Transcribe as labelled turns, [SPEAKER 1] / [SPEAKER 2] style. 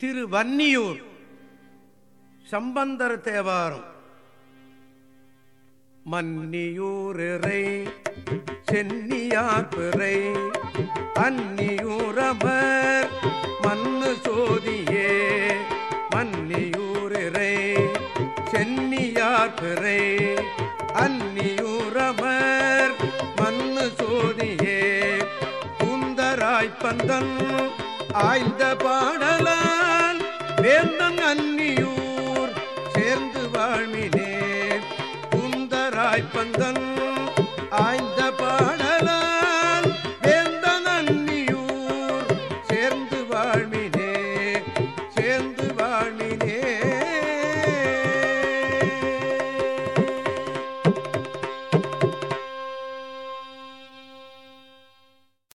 [SPEAKER 1] திரு வன்னியூர் சம்பந்தர் தேவாரம். மன்னியூரை சென்னியார் பிறை அந்நியூரமர் மண்ணு சோதியே. மன்னியூரை சென்னியார் பிறை அந்நியூரமர் மண்ணு சோதியே. குந்தராய்பந்தன் ஆய்ந்த பாடல் அன்னியூர் சேர்ந்து வாழ்மினே குந்தராய்ப்பந்தன் ஆய்ந்த